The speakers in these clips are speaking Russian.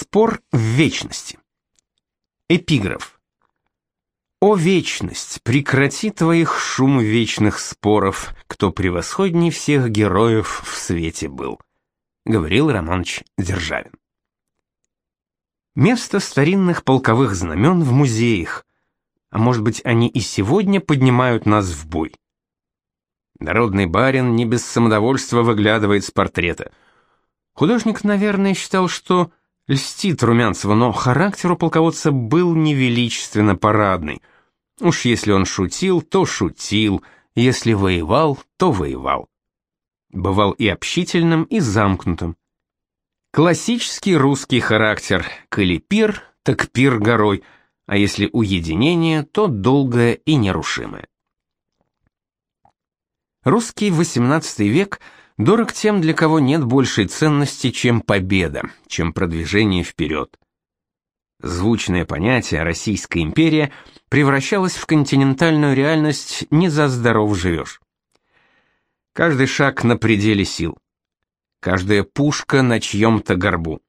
Спор в вечности. Эпиграф. О вечность, прекрати твоих шум вечных споров, кто превосходней всех героев в свете был, говорил Романович Державин. Место старинных полковых знамен в музеях, а может быть, они и сегодня поднимают нас в бой. Народный барин не без самодовольства выглядывает с портрета. Художник, наверное, считал, что льстит Румянцева, но характер у полководца был невеличественно парадный. Уж если он шутил, то шутил, если воевал, то воевал. Бывал и общительным, и замкнутым. Классический русский характер, коли пир, так пир горой, а если уединение, то долгое и нерушимое. Русский XVIII век дорог тем, для кого нет большей ценности, чем победа, чем продвижение вперед. Звучное понятие «Российская империя» превращалось в континентальную реальность «не за здоров живешь». Каждый шаг на пределе сил. Каждая пушка на чьем-то горбу.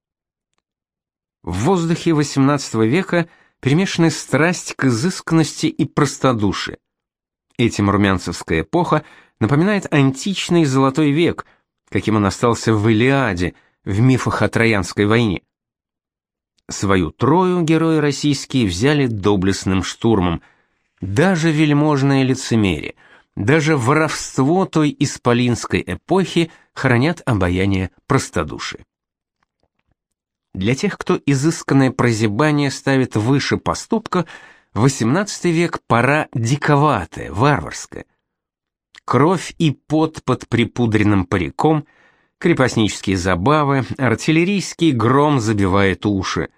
В воздухе XVIII века перемешаны страсть к изысканности и простодушию. Этим румянцевская эпоха напоминает античный золотой век, каким он остался в Илиаде, в мифах о Троянской войне. Свою Трою герои российские взяли доблестным штурмом. Даже вельможное лицемерие, даже воровство той исполинской эпохи хранят обаяние простодушия. Для тех, кто изысканное прозябание ставит выше поступка, XVIII век пора диковатая, варварская – кровь и пот под припудренным париком, крепостнические забавы, артиллерийский гром забивает уши.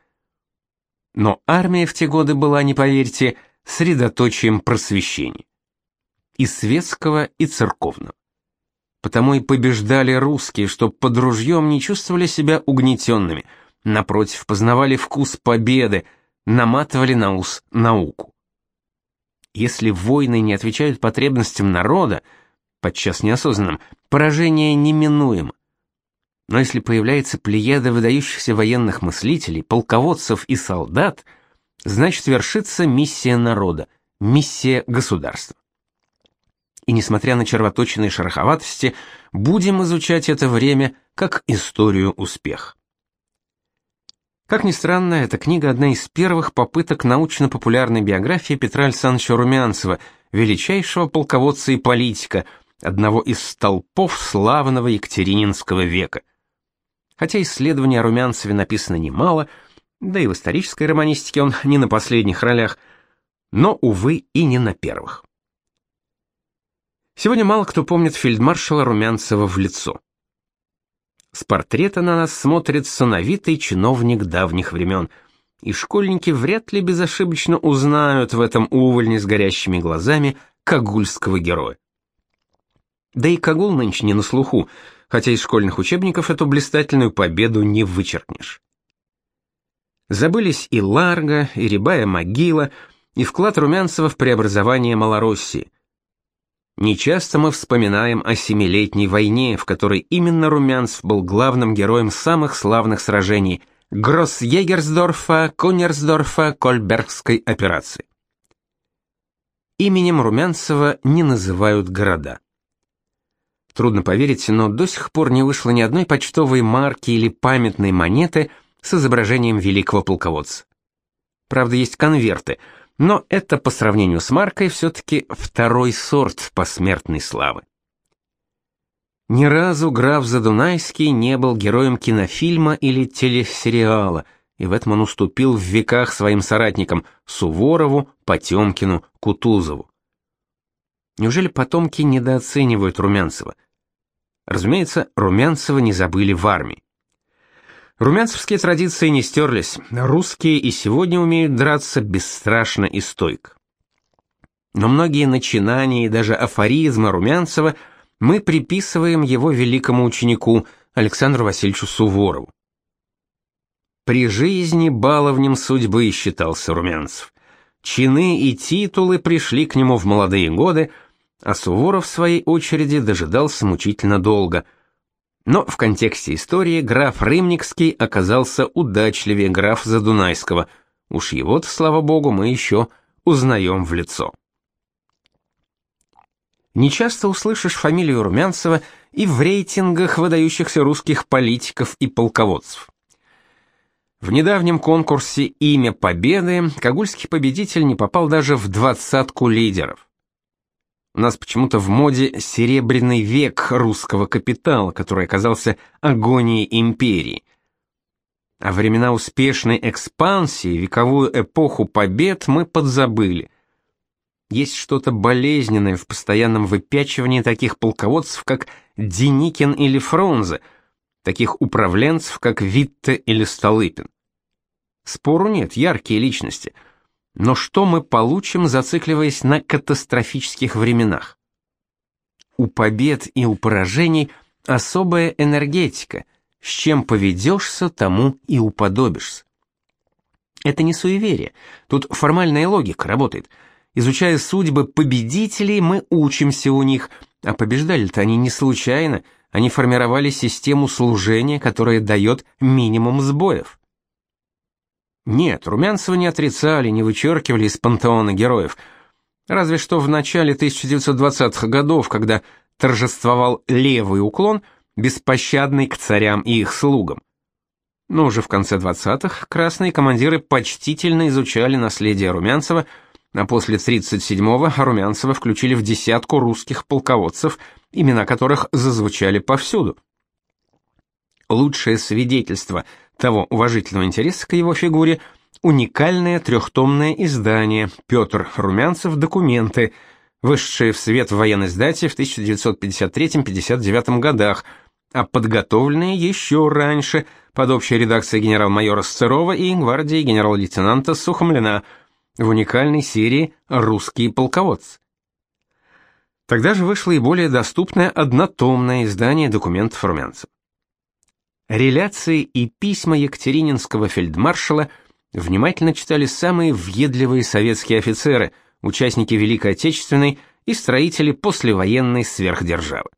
Но армия в те годы была, не поверьте, средоточием просвещения. И светского, и церковного. Потому и побеждали русские, что под ружьем не чувствовали себя угнетенными, напротив, познавали вкус победы, наматывали на ус науку. Если войны не отвечают потребностям народа, подчас неосознанным, поражение неминуемо. Но если появляется плеяда выдающихся военных мыслителей, полководцев и солдат, значит вершится миссия народа, миссия государства. И несмотря на червоточины и шероховатости, будем изучать это время как историю успеха. Как ни странно, эта книга одна из первых попыток научно-популярной биографии Петра Александровича Румянцева, величайшего полководца и политика – одного из столпов славного Екатерининского века. Хотя исследований о Румянцеве написано немало, да и в исторической романистике он не на последних ролях, но, увы, и не на первых. Сегодня мало кто помнит фельдмаршала Румянцева в лицо. С портрета на нас смотрит сановитый чиновник давних времен, и школьники вряд ли безошибочно узнают в этом увольне с горящими глазами кагульского героя. Да и Кагул нынче не на слуху, хотя из школьных учебников эту блистательную победу не вычеркнешь. Забылись и Ларго, и Рябая могила, и вклад Румянцева в преобразование Малороссии. Нечасто мы вспоминаем о Семилетней войне, в которой именно Румянцев был главным героем самых славных сражений Гроссъегерсдорфа, Конерсдорфа, Кольбергской операции. Именем Румянцева не называют города. Трудно поверить, но до сих пор не вышло ни одной почтовой марки или памятной монеты с изображением великого полководца. Правда, есть конверты, но это по сравнению с маркой все-таки второй сорт посмертной славы. Ни разу граф Задунайский не был героем кинофильма или телесериала, и в этом он уступил в веках своим соратникам Суворову, Потемкину, Кутузову. Неужели потомки недооценивают Румянцева? Разумеется, Румянцева не забыли в армии. Румянцевские традиции не стерлись. Русские и сегодня умеют драться бесстрашно и стойко. Но многие начинания и даже афоризмы Румянцева мы приписываем его великому ученику Александру Васильевичу Суворову. При жизни баловнем судьбы считался Румянцев. Чины и титулы пришли к нему в молодые годы, а Суворов в своей очереди дожидался мучительно долго. Но в контексте истории граф Рымникский оказался удачливее граф Задунайского. Уж его-то, слава богу, мы еще узнаем в лицо. Нечасто услышишь фамилию Румянцева и в рейтингах выдающихся русских политиков и полководцев. В недавнем конкурсе «Имя Победы» кагульский победитель не попал даже в двадцатку лидеров. У нас почему-то в моде серебряный век русского капитала, который оказался агонией империи. А времена успешной экспансии, вековую эпоху побед мы подзабыли. Есть что-то болезненное в постоянном выпячивании таких полководцев, как Деникин или Фрунзе, таких управленцев, как Витте или Столыпин. Спору нет, яркие личности – но что мы получим, зацикливаясь на катастрофических временах? У побед и у поражений особая энергетика. С чем поведешься, тому и уподобишься. Это не суеверие. Тут формальная логика работает. Изучая судьбы победителей, мы учимся у них, а побеждали-то они не случайно, они формировали систему служения, которая дает минимум сбоев. Нет, Румянцева не отрицали, не вычеркивали из пантеона героев. Разве что в начале 1920-х годов, когда торжествовал левый уклон, беспощадный к царям и их слугам. Но уже в конце 20-х красные командиры почтительно изучали наследие Румянцева, а после 37-го Румянцева включили в десятку русских полководцев, имена которых зазвучали повсюду. Лучшее свидетельство того уважительного интереса к его фигуре уникальное трехтомное издание Петр Румянцев «Документы», вышедшее в свет в военной сдате в 1953-59 годах, а подготовленное еще раньше под общей редакцией генерал-майора Сцерова и гвардии генерал-лейтенанта Сухомлина в уникальной серии «Русские полководцы». Тогда же вышло и более доступное однотомное издание документов Румянцева. Реляции и письма Екатерининского фельдмаршала внимательно читали самые въедливые советские офицеры, участники Великой Отечественной и строители послевоенной сверхдержавы.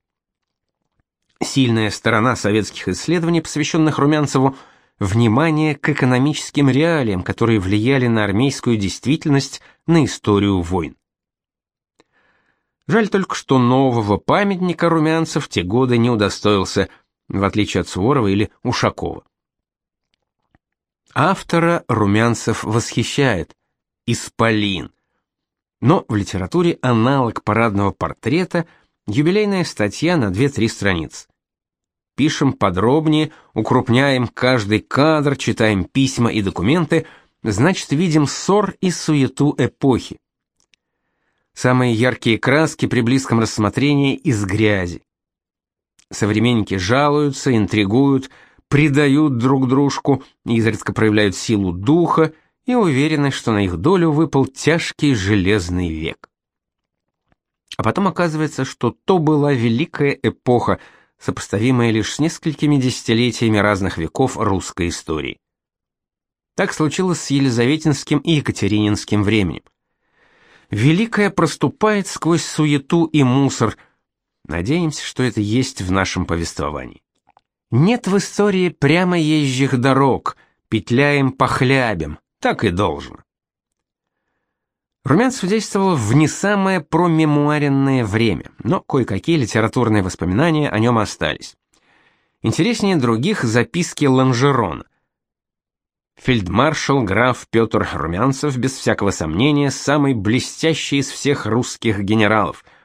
Сильная сторона советских исследований, посвященных Румянцеву, внимание к экономическим реалиям, которые влияли на армейскую действительность, на историю войн. Жаль только, что нового памятника Румянцев в те годы не удостоился – в отличие от Суворова или Ушакова. Автора Румянцев восхищает исполин. Но в литературе аналог парадного портрета юбилейная статья на 2-3 страницы. Пишем подробнее, укрупняем каждый кадр, читаем письма и документы, значит, видим ссор и суету эпохи. Самые яркие краски при близком рассмотрении из грязи. Современники жалуются, интригуют, предают друг дружку, изредка проявляют силу духа и уверены, что на их долю выпал тяжкий железный век. А потом оказывается, что то была великая эпоха, сопоставимая лишь с несколькими десятилетиями разных веков русской истории. Так случилось с Елизаветинским и Екатерининским временем. Великое проступает сквозь суету и мусор – Надеемся, что это есть в нашем повествовании. Нет в истории прямо езжих дорог, петляем по хлябям, так и должно. Румянцев действовал в не самое промемуаренное время, но кое-какие литературные воспоминания о нем остались. Интереснее других записки Ланжерона. Фельдмаршал граф Петр Румянцев, без всякого сомнения, самый блестящий из всех русских генералов –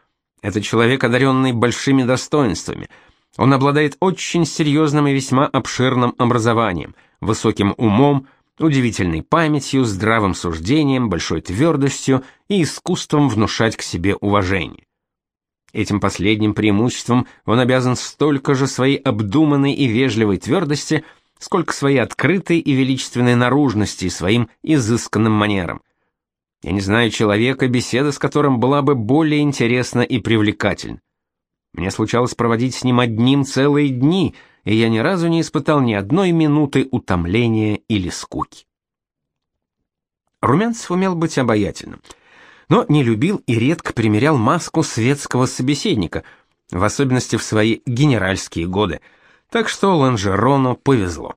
это человек, одаренный большими достоинствами. Он обладает очень серьезным и весьма обширным образованием, высоким умом, удивительной памятью, здравым суждением, большой твердостью и искусством внушать к себе уважение. Этим последним преимуществом он обязан столько же своей обдуманной и вежливой твердости, сколько своей открытой и величественной наружности и своим изысканным манерам. Я не знаю человека, беседа с которым была бы более интересна и привлекательна. Мне случалось проводить с ним одним целые дни, и я ни разу не испытал ни одной минуты утомления или скуки. Румянцев умел быть обаятельным, но не любил и редко примерял маску светского собеседника, в особенности в свои генеральские годы. так что Ланжерону повезло.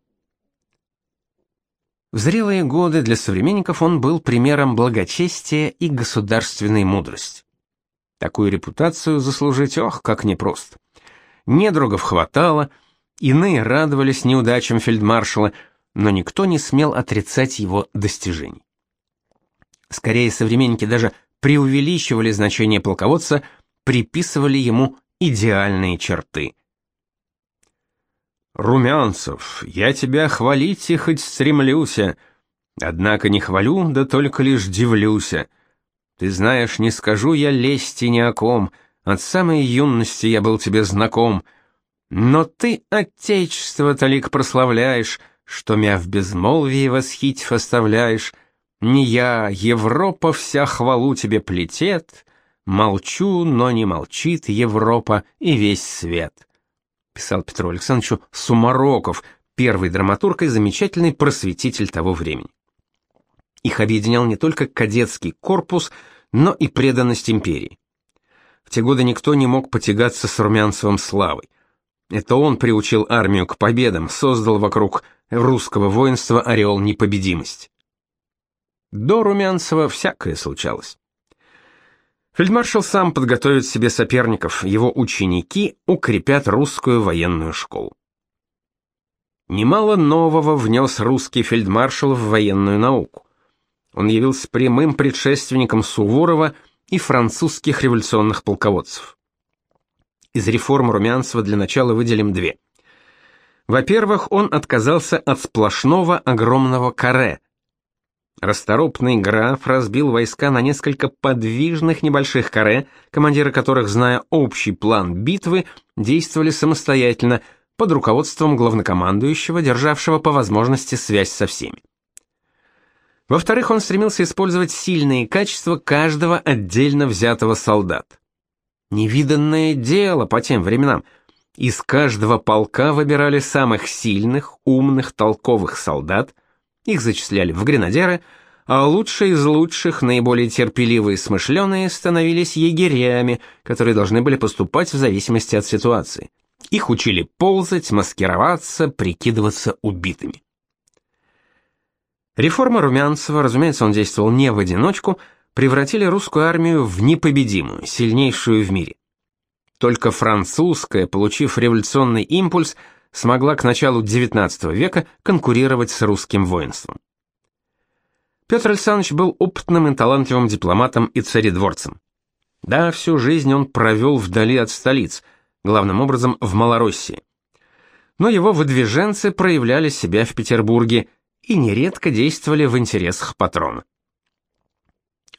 В зрелые годы для современников он был примером благочестия и государственной мудрости. Такую репутацию заслужить, ох, как непросто. Недругов хватало, иные радовались неудачам фельдмаршала, но никто не смел отрицать его достижений. Скорее, современники даже преувеличивали значение полководца, приписывали ему идеальные черты. «Румянцев, я тебя хвалить и хоть стремлюся, однако не хвалю, да только лишь дивлюся. Ты знаешь, не скажу я лести ни о ком, от самой юности я был тебе знаком, но ты отечество талик прославляешь, что мя в безмолвии восхитив оставляешь, не я, Европа вся хвалу тебе плетет, молчу, но не молчит Европа и весь свет. Писал Петру Александровичу Сумароков, первый драматург и замечательный просветитель того времени. Их объединял не только кадетский корпус, но и преданность империи. В те годы никто не мог потягаться с Румянцевым славой. Это он приучил армию к победам, создал вокруг русского воинства ореол непобедимости. До Румянцева всякое случалось. Фельдмаршал сам подготовит себе соперников, его ученики укрепят русскую военную школу. Немало нового внес русский фельдмаршал в военную науку. Он явился прямым предшественником Суворова и французских революционных полководцев. Из реформ Румянцева для начала выделим две. Во-первых, он отказался от сплошного огромного каре – Расторопный граф разбил войска на несколько подвижных небольших каре, командиры которых, зная общий план битвы, действовали самостоятельно под руководством главнокомандующего, державшего по возможности связь со всеми. Во-вторых, он стремился использовать сильные качества каждого отдельно взятого солдата. Невиданное дело по тем временам. Из каждого полка выбирали самых сильных, умных, толковых солдат, их зачисляли в гренадеры, а лучшие из лучших, наиболее терпеливые и смышленые становились егерями, которые должны были поступать в зависимости от ситуации. Их учили ползать, маскироваться, прикидываться убитыми. Реформа Румянцева, разумеется, он действовал не в одиночку, превратили русскую армию в непобедимую, сильнейшую в мире. Только французская, получив революционный импульс, смогла к началу XIX века конкурировать с русским воинством. Петр Александрович был опытным и талантливым дипломатом и царедворцем. Да, всю жизнь он провел вдали от столиц, главным образом в Малороссии. Но его выдвиженцы проявляли себя в Петербурге и нередко действовали в интересах патрона.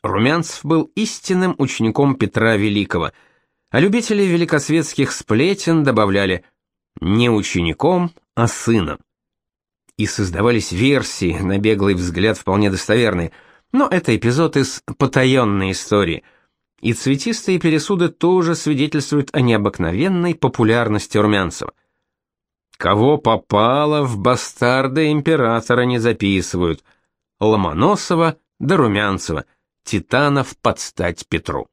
Румянцев был истинным учеником Петра Великого, а любители великосветских сплетен добавляли не учеником, а сыном. И создавались версии, на беглый взгляд вполне достоверные, но это эпизод из потаенной истории. И цветистые пересуды тоже свидетельствуют о необыкновенной популярности Румянцева. Кого попало, в бастарда императора не записывают. Ломоносова да Румянцева, титанов под стать Петру.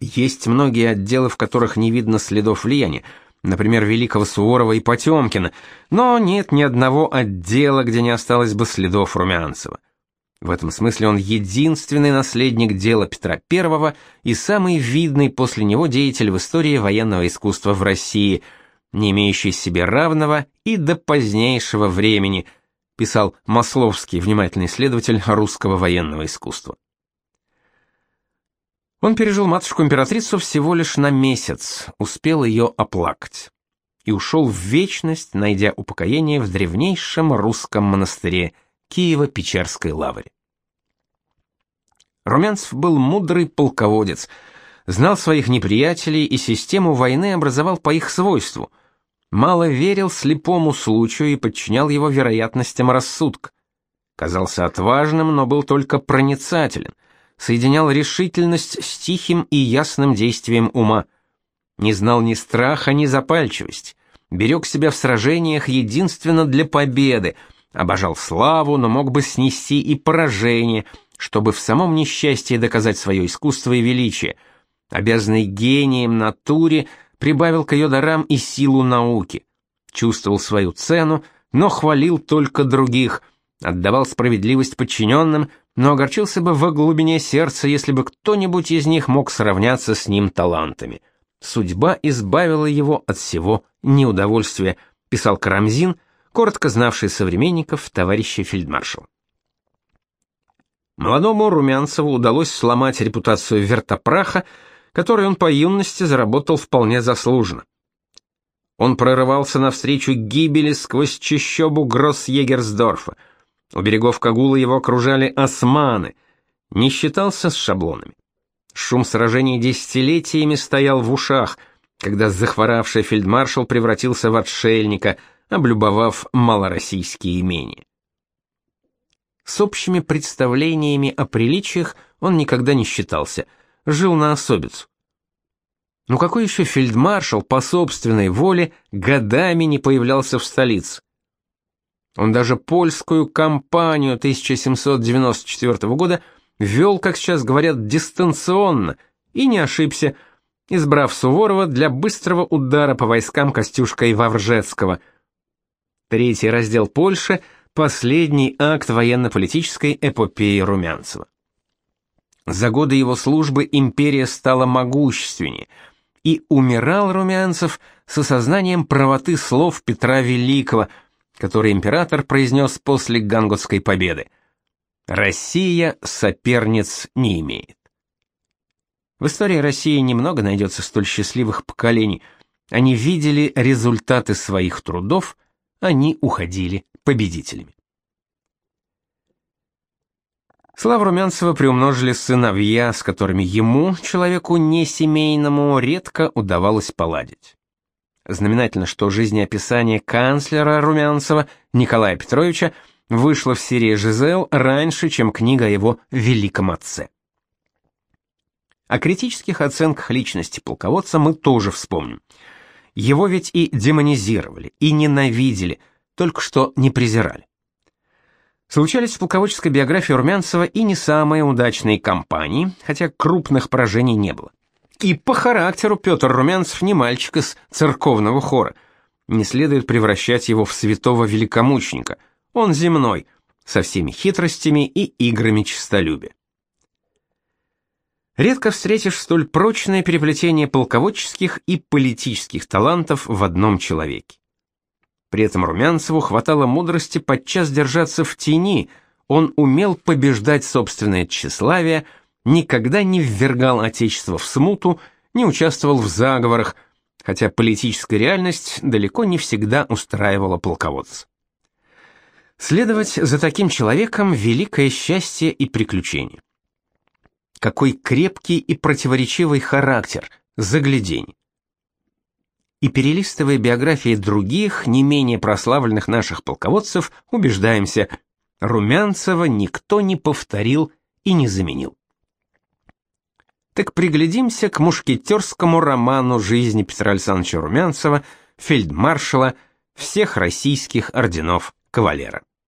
Есть многие отделы, в которых не видно следов влияния, например, Великого Суворова и Потемкина, но нет ни одного отдела, где не осталось бы следов Румянцева. В этом смысле он единственный наследник дела Петра I и самый видный после него деятель в истории военного искусства в России, не имеющий себе равного и до позднейшего времени, писал Масловский, внимательный исследователь русского военного искусства. Он пережил матушку-императрицу всего лишь на месяц, успел ее оплакать. И ушел в вечность, найдя упокоение в древнейшем русском монастыре Киево-Печерской лавре. Румянцев был мудрый полководец, знал своих неприятелей и систему войны образовал по их свойству. Мало верил слепому случаю и подчинял его вероятностям рассудка. Казался отважным, но был только проницателен — соединял решительность с тихим и ясным действием ума. Не знал ни страха, ни запальчивости. Берег себя в сражениях единственно для победы, обожал славу, но мог бы снести и поражение, чтобы в самом несчастье доказать свое искусство и величие. Обязанный гением натуре, прибавил к ее дарам и силу науки. Чувствовал свою цену, но хвалил только других, отдавал справедливость подчиненным, но огорчился бы во глубине сердца, если бы кто-нибудь из них мог сравняться с ним талантами. Судьба избавила его от всего неудовольствия, писал Карамзин, коротко знавший современников товарища фельдмаршала. Молодому Румянцеву удалось сломать репутацию вертопраха, которую он по юности заработал вполне заслуженно. Он прорывался навстречу гибели сквозь чащобу Гроссъегерсдорфа. У берегов Кагула его окружали османы, не считался с шаблонами. Шум сражений десятилетиями стоял в ушах, когда захворавший фельдмаршал превратился в отшельника, облюбовав малороссийские имения. С общими представлениями о приличиях он никогда не считался, жил на особицу. Ну какой еще фельдмаршал по собственной воле годами не появлялся в столице? Он даже польскую кампанию 1794 года вел, как сейчас говорят, дистанционно и не ошибся, избрав Суворова для быстрого удара по войскам Костюшка Вавржецкого. Третий раздел Польши – последний акт военно-политической эпопеи Румянцева. За годы его службы империя стала могущественнее – и умирал Румянцев с осознанием правоты слов Петра Великого, которые император произнес после Гангутской победы. Россия соперниц не имеет. В истории России немного найдется столь счастливых поколений. Они видели результаты своих трудов, они уходили победителями. Славу Румянцева приумножили сыновья, с которыми ему, человеку не семейному, редко удавалось поладить. Знаменательно, что жизнеописание канцлера Румянцева Николая Петровича вышло в серии «Жизел» раньше, чем книга о его великом отце. О критических оценках личности полководца мы тоже вспомним. Его ведь и демонизировали, и ненавидели, только что не презирали. Случались в полководческой биографии Румянцева и не самые удачные кампании, хотя крупных поражений не было. И по характеру Петр Румянцев не мальчик из церковного хора. Не следует превращать его в святого великомученика. Он земной, со всеми хитростями и играми честолюбия. Редко встретишь столь прочное переплетение полководческих и политических талантов в одном человеке. При этом Румянцеву хватало мудрости подчас держаться в тени, он умел побеждать собственное тщеславие, никогда не ввергал отечество в смуту, не участвовал в заговорах, хотя политическая реальность далеко не всегда устраивала полководца. Следовать за таким человеком великое счастье и приключение. Какой крепкий и противоречивый характер, заглядень и перелистывая биографии других, не менее прославленных наших полководцев, убеждаемся, Румянцева никто не повторил и не заменил. Так приглядимся к мушкетерскому роману жизни Петра Александровича Румянцева, фельдмаршала всех российских орденов кавалера.